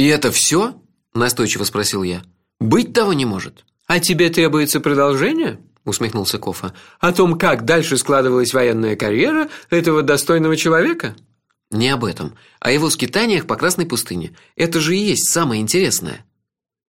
И это все? настойчиво спросил я. Быть того не может. А тебе требуется продолжение? усмехнулся Кофа. О том, как дальше складывалась военная карьера этого достойного человека? Не об этом, а о его скитаниях по Красной пустыне. Это же и есть самое интересное.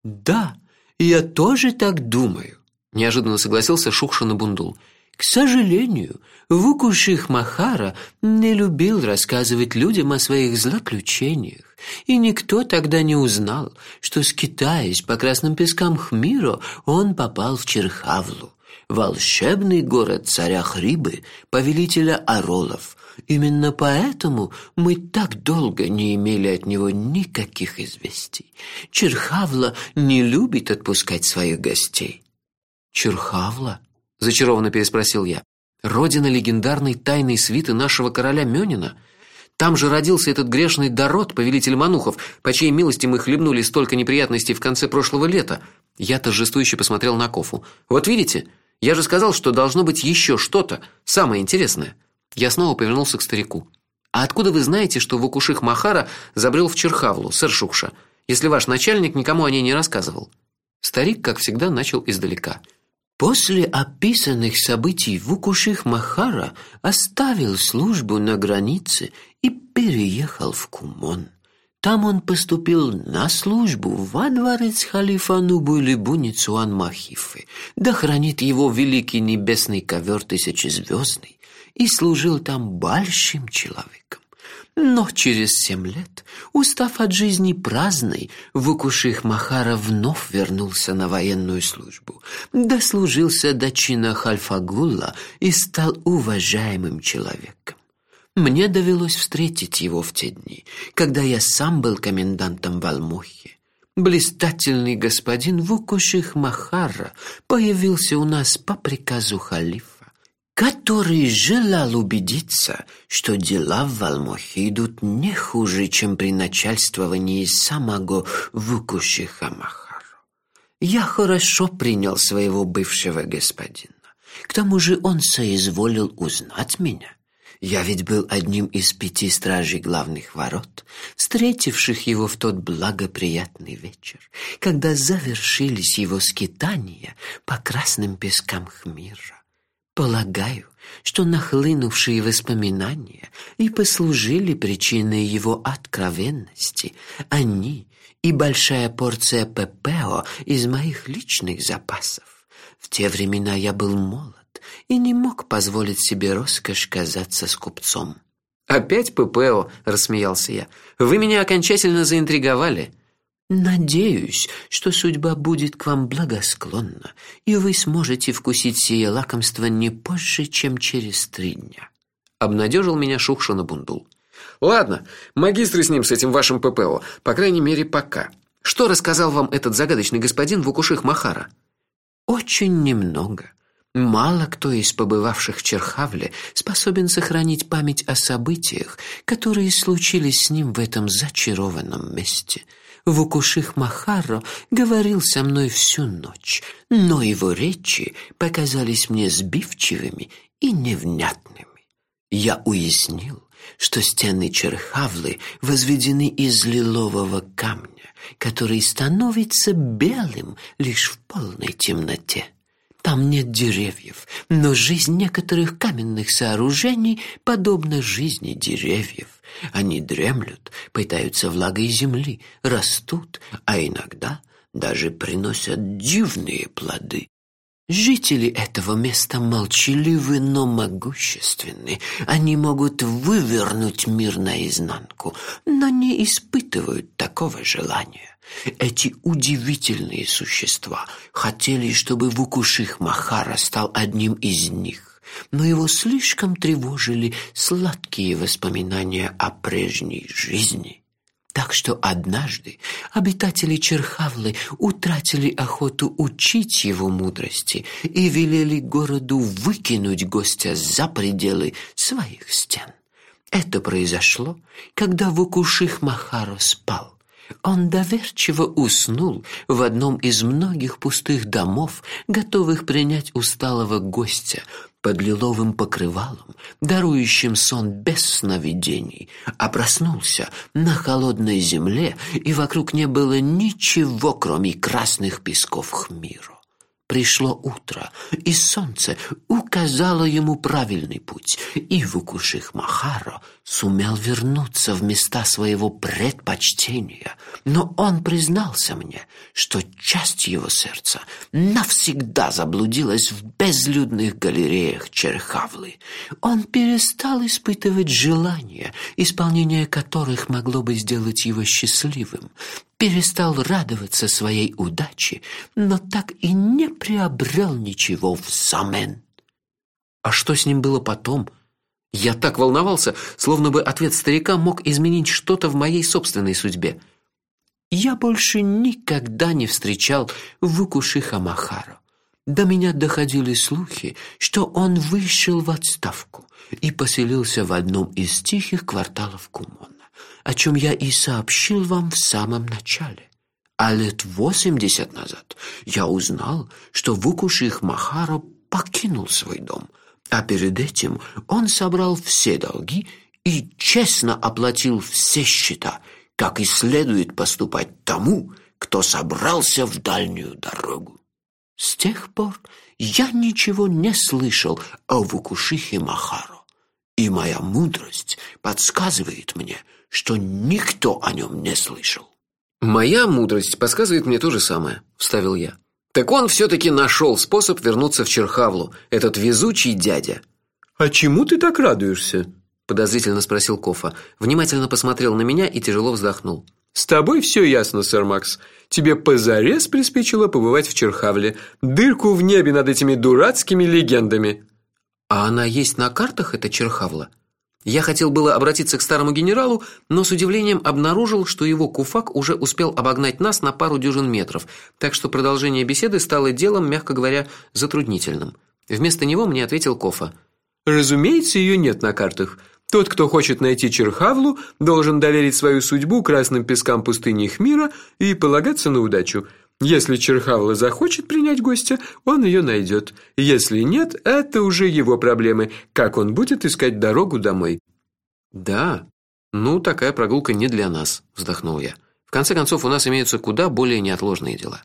Да, я тоже так думаю, неожиданно согласился Шухшин Бундул. К сожалению, Вукуших Махара не любил рассказывать людям о своих злоключениях, и никто тогда не узнал, что скитаясь по красным пескам Хмиро, он попал в Черхавлу, волшебный город царя Хрибы, повелителя Оролов. Именно поэтому мы так долго не имели от него никаких известий. Черхавла не любит отпускать своих гостей. Черхавла? Зачарованно переспросил я. Родина легендарной тайной свиты нашего короля Мёнина. Там же родился этот грешный Дород, повелитель манухов, по чьей милости мы хлебнули столько неприятностей в конце прошлого лета. Я торжествующе посмотрел на Кофу. Вот видите, я же сказал, что должно быть еще что-то самое интересное. Я снова повернулся к старику. А откуда вы знаете, что Вукуших Махара забрел в Черхавлу, сэр Шукша, если ваш начальник никому о ней не рассказывал? Старик, как всегда, начал издалека. После описанных событий Вукуших Махара оставил службу на границе и переехал в Кумон. Там он поступил на службу во дворец халифа Нубулибу Ницуан Махифы, да хранит его великий небесный ковер тысячезвездный, и служил там большим человеком. Но через семь лет, устав от жизни праздной, Вукуших Махара вновь вернулся на военную службу, дослужился до чина Хальфагулла и стал уважаемым человеком. Мне довелось встретить его в те дни, когда я сам был комендантом в Алмухе. Блистательный господин Вукуших Махара появился у нас по приказу халифа который желал убедиться, что дела в Валмохе идут не хуже, чем при начальствовании самого Вукушиха Махару. Я хорошо принял своего бывшего господина. К тому же он соизволил узнать меня. Я ведь был одним из пяти стражей главных ворот, встретивших его в тот благоприятный вечер, когда завершились его скитания по красным пескам Хмира. Полагаю, что нахлынувшие воспоминания и послужили причиной его откровенности. Они и большая порция ППО из моих личных запасов. В те времена я был молод и не мог позволить себе роскошь казаться скупцом. Опять ППО, рассмеялся я. Вы меня окончательно заинтриговали. Надеюсь, что судьба будет к вам благосклонна, и вы сможете вкусить сие лакомство не позже, чем через три дня. Обнадежил меня Шухшина Бундул. Ладно, магистры с ним с этим вашим ППО, по крайней мере, пока. Что рассказал вам этот загадочный господин Вукуших Махара? Очень немного. Мало кто из побывавших в Черхавле способен сохранить память о событиях, которые случились с ним в этом зачарованном месте. Вукуших Махаро говорил со мной всю ночь, но его речи показались мне сбивчивыми и невнятными. Я уяснил, что стены Черхавлы возведены из лилового камня, который становится белым лишь в полной темноте. Там нет деревьев, но жизнь некоторых каменных сооружений подобна жизни деревьев. Они дремлют, пытаются влагой земли, растут, а иногда даже приносят дивные плоды. Жители этого места молчаливы, но могущественны. Они могут вывернуть мир наизнанку, но не испытывают такого желания. Эти удивительные существа хотели, чтобы Вукуших Махара стал одним из них, но его слишком тревожили сладкие воспоминания о прежней жизни. Так что однажды обитатели Черхавлы утратили охоту учить его мудрости и велели городу выкинуть гостя за пределы своих стен. Это произошло, когда Вукуших Махаро спал Он доверчиво уснул в одном из многих пустых домов, готовых принять усталого гостя под лиловым покрывалом, дарующим сон без сновидений, а проснулся на холодной земле, и вокруг не было ничего, кроме красных песков хмиру. Пришло утро, и солнце указало ему правильный путь, и Вукуших Махаро сумел вернуться в места своего предпочтения. Но он признался мне, что часть его сердца навсегда заблудилась в безлюдных галереях Черхавлы. Он перестал испытывать желания, исполнение которых могло бы сделать его счастливым, перестал радоваться своей удаче, но так и не приобрел ничего взамен. А что с ним было потом? Я так волновался, словно бы ответ старика мог изменить что-то в моей собственной судьбе. Я больше никогда не встречал Вукушиха Махаро. До меня доходили слухи, что он вышел в отставку и поселился в одном из тихих кварталов Кумона о чем я и сообщил вам в самом начале. А лет восемьдесят назад я узнал, что Вукуших Махаро покинул свой дом, а перед этим он собрал все долги и честно оплатил все счета, как и следует поступать тому, кто собрался в дальнюю дорогу. С тех пор я ничего не слышал о Вукушихе Махаро, и моя мудрость подсказывает мне, что никто о нем не слышал. Моя мудрость подсказывает мне то же самое, вставил я. Так он все таки нашел способ вернуться в Черхавлу, этот везучий дядя. А чему ты так радуешься? подозрительно спросил Кофа, внимательно посмотрел на меня и тяжело вздохнул. С тобой все ясно, сэр Макс. Тебе позарез приспичило побывать в Черхавле, дырку в небе над этими дурацкими легендами. А она есть на картах эта Черхавла? Я хотел было обратиться к старому генералу, но с удивлением обнаружил, что его куфак уже успел обогнать нас на пару дюжин метров, так что продолжение беседы стало делом, мягко говоря, затруднительным. Вместо него мне ответил Кофа: "Разумеется, ее нет на картах. Тот, кто хочет найти Черхавлу, должен доверить свою судьбу красным пескам пустыни Хмира и полагаться на удачу. Если Черхавла захочет принять гостя, он ее найдет. Если нет, это уже его проблемы, как он будет искать дорогу домой. Да. Ну, такая прогулка не для нас, вздохнул я. В конце концов, у нас имеются куда более неотложные дела.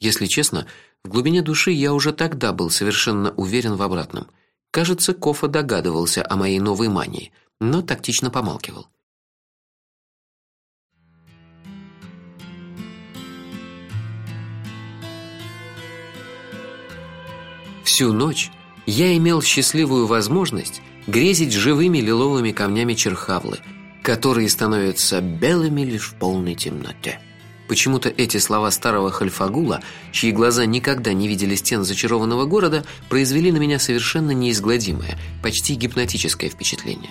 Если честно, в глубине души я уже тогда был совершенно уверен в обратном. Кажется, Кофа догадывался о моей новой мании, но тактично помалкивал. Всю ночь я имел счастливую возможность грезить живыми лиловыми камнями черхавлы, которые становятся белыми лишь в полной темноте. Почему-то эти слова старого Хальфагула, чьи глаза никогда не видели стен зачарованного города, произвели на меня совершенно неизгладимое, почти гипнотическое впечатление.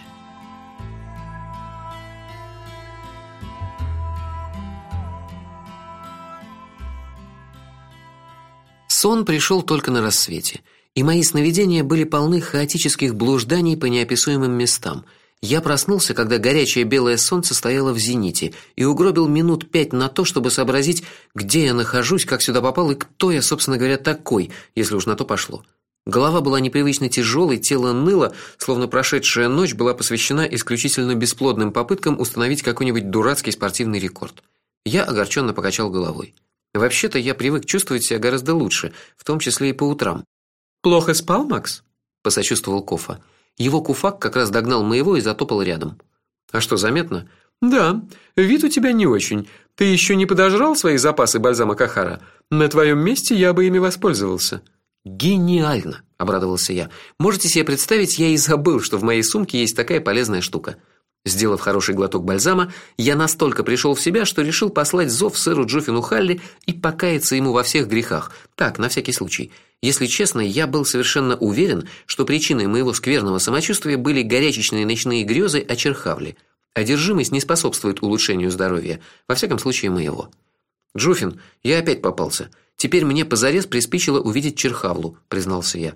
Сон пришел только на рассвете – и мои сновидения были полны хаотических блужданий по неописуемым местам. Я проснулся, когда горячее белое солнце стояло в зените, и угробил минут пять на то, чтобы сообразить, где я нахожусь, как сюда попал и кто я, собственно говоря, такой, если уж на то пошло. Голова была непривычно тяжелой, тело ныло, словно прошедшая ночь была посвящена исключительно бесплодным попыткам установить какой-нибудь дурацкий спортивный рекорд. Я огорченно покачал головой. Вообще-то я привык чувствовать себя гораздо лучше, в том числе и по утрам. Плохо спал, Макс? посочувствовал Кофа. Его куфак как раз догнал моего и затопал рядом. А что, заметно? Да, вид у тебя не очень. Ты еще не подожрал свои запасы бальзама Кахара. На твоем месте я бы ими воспользовался. Гениально, обрадовался я. Можете себе представить, я и забыл, что в моей сумке есть такая полезная штука. Сделав хороший глоток бальзама, я настолько пришел в себя, что решил послать зов сэру Джоффину Халли и покаяться ему во всех грехах. Так, на всякий случай. Если честно, я был совершенно уверен, что причиной моего скверного самочувствия были горячечные ночные грезы о Черхавле. Одержимость не способствует улучшению здоровья, во всяком случае моего. Джуфин, я опять попался. Теперь мне позарез приспичило увидеть Черхавлу, признался я.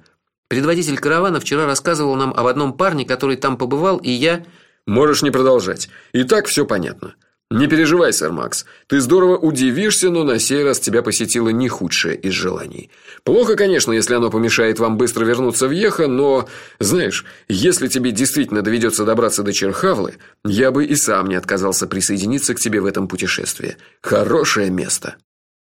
Предводитель каравана вчера рассказывал нам об одном парне, который там побывал, и я Можешь не продолжать. И так все понятно. Не переживай, сэр Макс. Ты здорово удивишься, но на сей раз тебя посетило не худшее из желаний. Плохо, конечно, если оно помешает вам быстро вернуться в Ехо, но, знаешь, если тебе действительно доведется добраться до Черхавлы, я бы и сам не отказался присоединиться к тебе в этом путешествии. Хорошее место.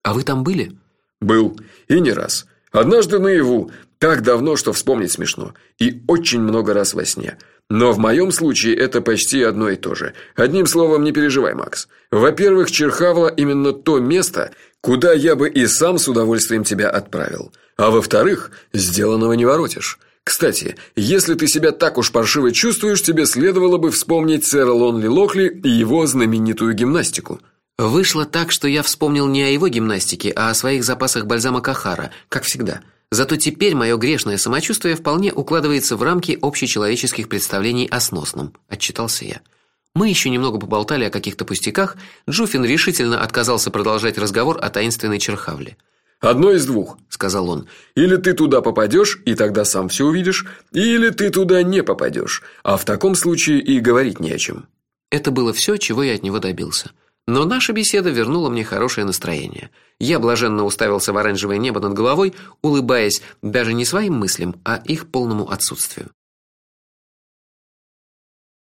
А вы там были? Был, и не раз. Однажды наяву, так давно, что вспомнить смешно, и очень много раз во сне. Но в моем случае это почти одно и то же. Одним словом, не переживай, Макс. Во-первых, Черхавла именно то место, куда я бы и сам с удовольствием тебя отправил. А во-вторых, сделанного не воротишь. Кстати, если ты себя так уж паршиво чувствуешь, тебе следовало бы вспомнить сэра Лонли Локли и его знаменитую гимнастику. Вышло так, что я вспомнил не о его гимнастике, а о своих запасах бальзама Кахара, как всегда. Зато теперь мое грешное самочувствие вполне укладывается в рамки общечеловеческих представлений о сносном, отчитался я. Мы еще немного поболтали о каких-то пустяках. Джуфин решительно отказался продолжать разговор о таинственной Черхавле. Одно из двух, сказал он. Или ты туда попадешь, и тогда сам все увидишь, или ты туда не попадешь. А в таком случае и говорить не о чем. Это было все, чего я от него добился. Но наша беседа вернула мне хорошее настроение. Я блаженно уставился в оранжевое небо над головой, улыбаясь даже не своим мыслям, а их полному отсутствию.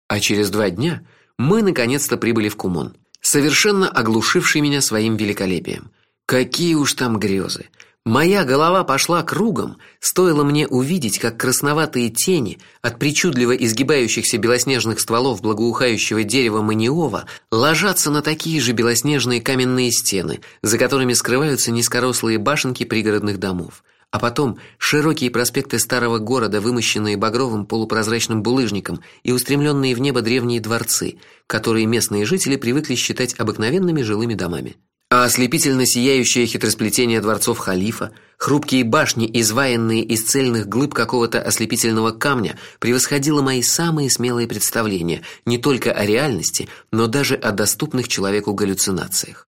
А через два дня мы наконец-то прибыли в Кумон, совершенно оглушивший меня своим великолепием. Какие уж там грезы! Моя голова пошла кругом, стоило мне увидеть, как красноватые тени от причудливо изгибающихся белоснежных стволов благоухающего дерева маниова ложатся на такие же белоснежные каменные стены, за которыми скрываются низкорослые башенки пригородных домов. А потом широкие проспекты старого города, вымощенные багровым полупрозрачным булыжником, и устремленные в небо древние дворцы, которые местные жители привыкли считать обыкновенными жилыми домами а ослепительно сияющее хитросплетение дворцов халифа, хрупкие башни, изваянные из цельных глыб какого-то ослепительного камня, превосходило мои самые смелые представления не только о реальности, но даже о доступных человеку галлюцинациях.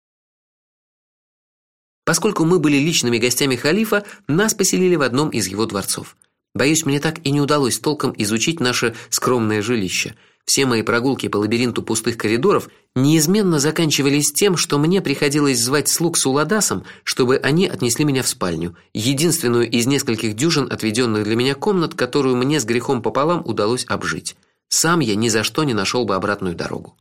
Поскольку мы были личными гостями халифа, нас поселили в одном из его дворцов. Боюсь, мне так и не удалось толком изучить наше скромное жилище – все мои прогулки по лабиринту пустых коридоров неизменно заканчивались тем, что мне приходилось звать слуг с уладасом, чтобы они отнесли меня в спальню, единственную из нескольких дюжин отведенных для меня комнат, которую мне с грехом пополам удалось обжить. Сам я ни за что не нашел бы обратную дорогу.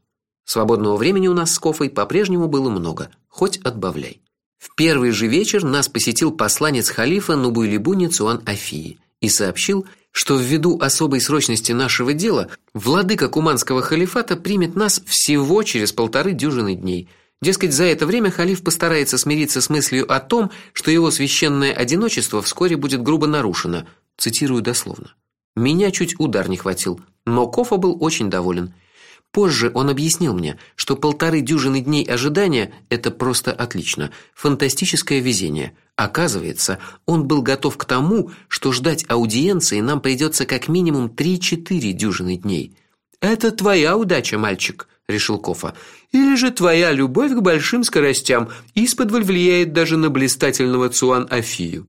Свободного времени у нас с Кофой по-прежнему было много, хоть отбавляй. В первый же вечер нас посетил посланец халифа Нубуйлибуни Цуан Афии и сообщил, что ввиду особой срочности нашего дела владыка Куманского халифата примет нас всего через полторы дюжины дней. Дескать, за это время халиф постарается смириться с мыслью о том, что его священное одиночество вскоре будет грубо нарушено. Цитирую дословно. Меня чуть удар не хватил, но Кофа был очень доволен. Позже он объяснил мне, что полторы дюжины дней ожидания это просто отлично, фантастическое везение. Оказывается, он был готов к тому, что ждать аудиенции нам придется как минимум три-четыре дюжины дней. Это твоя удача, мальчик, решил Кофа. Или же твоя любовь к большим скоростям исподволь влияет даже на блистательного Цуан Афию.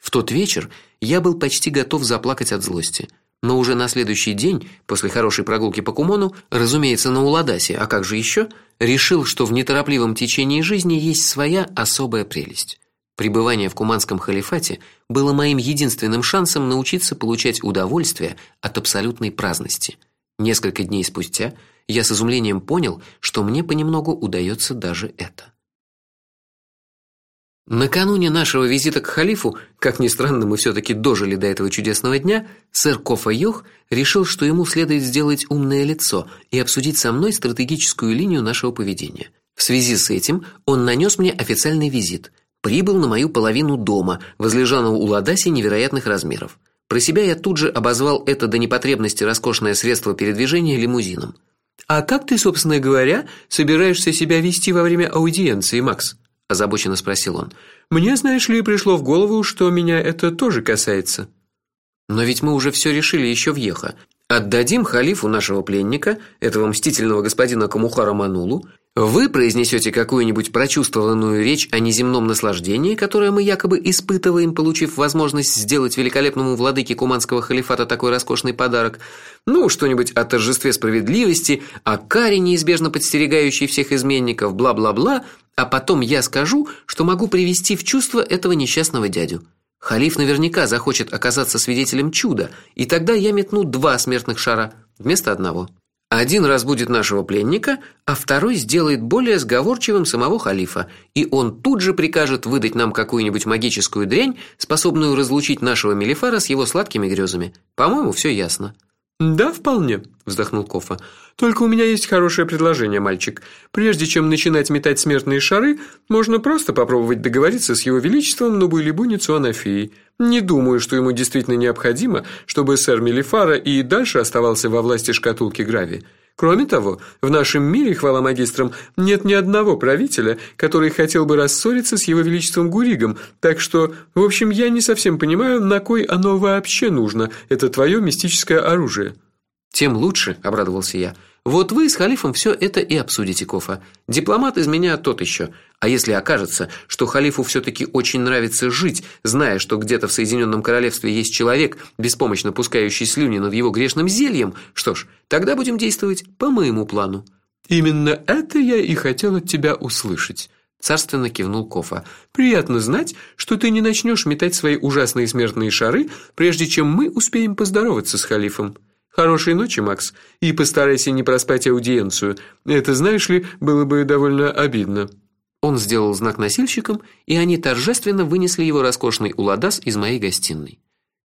В тот вечер я был почти готов заплакать от злости. Но уже на следующий день, после хорошей прогулки по Кумону, разумеется, на Уладасе, а как же еще, решил, что в неторопливом течении жизни есть своя особая прелесть. Пребывание в Куманском халифате было моим единственным шансом научиться получать удовольствие от абсолютной праздности. Несколько дней спустя я с изумлением понял, что мне понемногу удается даже это. Накануне нашего визита к халифу, как ни странно, мы все таки дожили до этого чудесного дня, сэр Кофа Юх решил, что ему следует сделать умное лицо и обсудить со мной стратегическую линию нашего поведения. В связи с этим он нанес мне официальный визит. Прибыл на мою половину дома, возлежанного у Ладаси невероятных размеров. Про себя я тут же обозвал это до непотребности роскошное средство передвижения лимузином. А как ты, собственно говоря, собираешься себя вести во время аудиенции, Макс? озабоченно спросил он. Мне, знаешь ли, пришло в голову, что меня это тоже касается. Но ведь мы уже все решили еще в Ехо. Отдадим халифу нашего пленника, этого мстительного господина Камухара Манулу, Вы произнесете какую-нибудь прочувствованную речь о неземном наслаждении, которое мы якобы испытываем, получив возможность сделать великолепному владыке куманского халифата такой роскошный подарок. Ну, что-нибудь о торжестве справедливости, о каре, неизбежно подстерегающей всех изменников, бла-бла-бла, а потом я скажу, что могу привести в чувство этого несчастного дядю. Халиф наверняка захочет оказаться свидетелем чуда, и тогда я метну два смертных шара вместо одного. Один разбудит нашего пленника, а второй сделает более сговорчивым самого халифа, и он тут же прикажет выдать нам какую-нибудь магическую дрянь, способную разлучить нашего Мелифара с его сладкими грезами. По-моему, все ясно. Да, вполне, вздохнул Кофа. Только у меня есть хорошее предложение, мальчик. Прежде чем начинать метать смертные шары, можно просто попробовать договориться с его величеством Нубуйлибу Ницуанафией. Не думаю, что ему действительно необходимо, чтобы сэр Мелифара и дальше оставался во власти шкатулки Грави. Кроме того, в нашем мире, хвала магистрам, нет ни одного правителя, который хотел бы рассориться с его величеством Гуригом, так что, в общем, я не совсем понимаю, на кой оно вообще нужно, это твое мистическое оружие. Тем лучше, обрадовался я. Вот вы с халифом все это и обсудите, Кофа. Дипломат из меня тот еще. А если окажется, что халифу все таки очень нравится жить, зная, что где-то в Соединенном королевстве есть человек, беспомощно пускающий слюни над его грешным зельем, что ж, тогда будем действовать по моему плану. Именно это я и хотел от тебя услышать. Царственно кивнул Кофа. Приятно знать, что ты не начнешь метать свои ужасные смертные шары, прежде чем мы успеем поздороваться с халифом. Хорошей ночи, Макс, и постарайся не проспать аудиенцию. Это, знаешь ли, было бы довольно обидно. Он сделал знак носильщикам, и они торжественно вынесли его роскошный уладас из моей гостиной.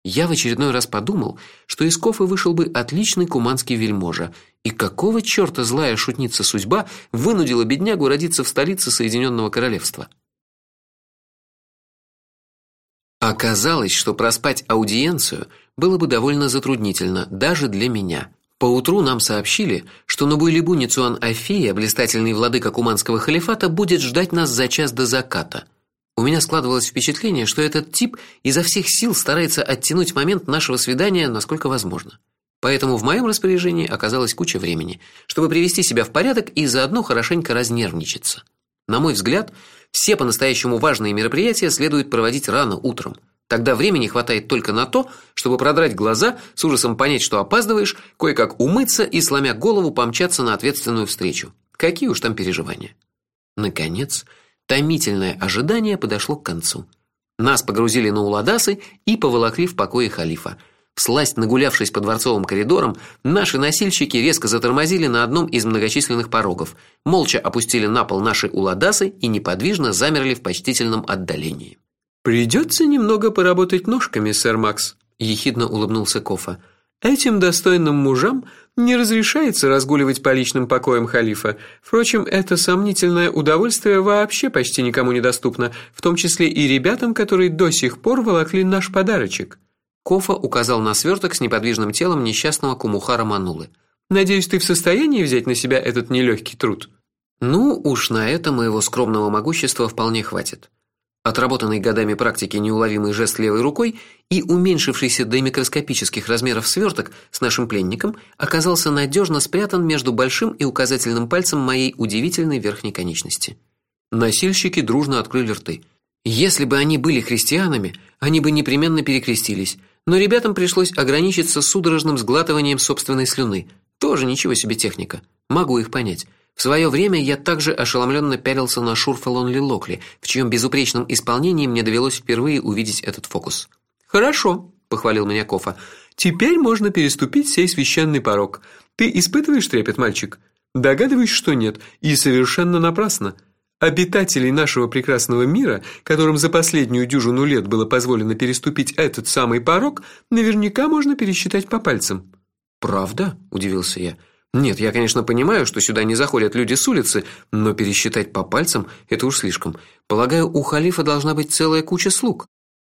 Я в очередной раз подумал, что из Кофы вышел бы отличный куманский вельможа, и какого чёрта злая шутница судьба вынудила беднягу родиться в столице Соединенного королевства. Оказалось, что проспать аудиенцию было бы довольно затруднительно даже для меня. Поутру нам сообщили, что Набуйлибу Ницуан Афия, блистательный владыка Куманского халифата, будет ждать нас за час до заката. У меня складывалось впечатление, что этот тип изо всех сил старается оттянуть момент нашего свидания, насколько возможно. Поэтому в моем распоряжении оказалась куча времени, чтобы привести себя в порядок и заодно хорошенько разнервничаться. На мой взгляд, все по-настоящему важные мероприятия следует проводить рано утром. Тогда времени хватает только на то, чтобы продрать глаза, с ужасом понять, что опаздываешь, кое-как умыться и сломя голову помчаться на ответственную встречу. Какие уж там переживания. Наконец, томительное ожидание подошло к концу. Нас погрузили на уладасы и поволокли в покои халифа. Всласть нагулявшись по дворцовым коридорам, наши носильщики резко затормозили на одном из многочисленных порогов, молча опустили на пол наши уладасы и неподвижно замерли в почтительном отдалении. Придется немного поработать ножками, сэр Макс, ехидно улыбнулся Кофа. Этим достойным мужам не разрешается разгуливать по личным покоям халифа. Впрочем, это сомнительное удовольствие вообще почти никому не доступно, в том числе и ребятам, которые до сих пор волокли наш подарочек. Кофа указал на сверток с неподвижным телом несчастного Кумухара Манулы. Надеюсь, ты в состоянии взять на себя этот нелегкий труд. Ну, уж на это моего скромного могущества вполне хватит. Отработанный годами практики неуловимый жест левой рукой и уменьшившийся до микроскопических размеров сверток с нашим пленником оказался надежно спрятан между большим и указательным пальцем моей удивительной верхней конечности. Носильщики дружно открыли рты. Если бы они были христианами, они бы непременно перекрестились, но ребятам пришлось ограничиться судорожным сглатыванием собственной слюны. Тоже ничего себе техника. Могу их понять. В свое время я также ошеломленно пялился на Шурфалон Лилокли, в чьем безупречном исполнении мне довелось впервые увидеть этот фокус. Хорошо, похвалил меня Кофа. Теперь можно переступить сей священный порог. Ты испытываешь трепет, мальчик? Догадываюсь, что нет, и совершенно напрасно. Обитателей нашего прекрасного мира, которым за последнюю дюжину лет было позволено переступить этот самый порог, наверняка можно пересчитать по пальцам. Правда? удивился я. Нет, я, конечно, понимаю, что сюда не заходят люди с улицы, но пересчитать по пальцам это уж слишком. Полагаю, у халифа должна быть целая куча слуг.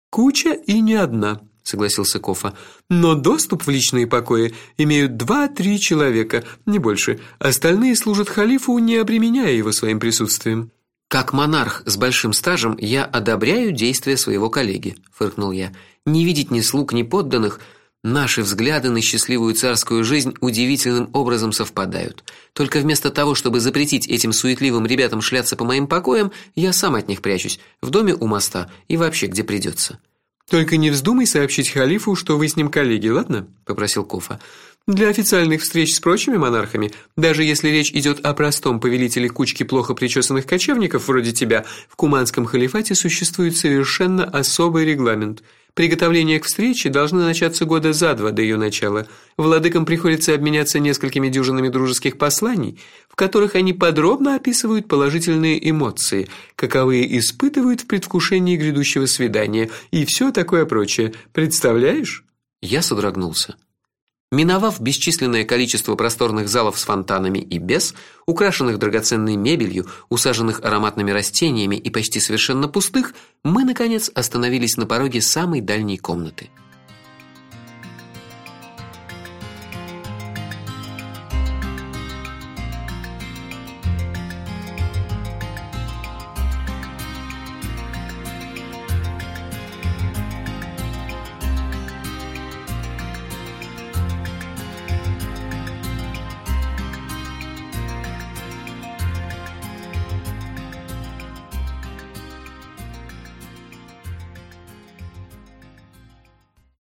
Куча и не одна, согласился Кофа. Но доступ в личные покои имеют два-три человека, не больше. Остальные служат халифу, не обременяя его своим присутствием. Как монарх с большим стажем, я одобряю действия своего коллеги, фыркнул я. Не видеть ни слуг, ни подданных Наши взгляды на счастливую царскую жизнь удивительным образом совпадают. Только вместо того, чтобы запретить этим суетливым ребятам шляться по моим покоям, я сам от них прячусь в доме у моста и вообще где придется. Только не вздумай сообщить халифу, что вы с ним коллеги, ладно? попросил Кофа. Для официальных встреч с прочими монархами, даже если речь идет о простом повелителе кучки плохо причесанных кочевников вроде тебя, в куманском халифате существует совершенно особый регламент. Приготовления к встрече должны начаться года за два до ее начала. Владыкам приходится обменяться несколькими дюжинами дружеских посланий, в которых они подробно описывают положительные эмоции, каковые испытывают в предвкушении грядущего свидания и все такое прочее. Представляешь? Я содрогнулся. Миновав бесчисленное количество просторных залов с фонтанами и без, украшенных драгоценной мебелью, усаженных ароматными растениями и почти совершенно пустых, мы наконец остановились на пороге самой дальней комнаты.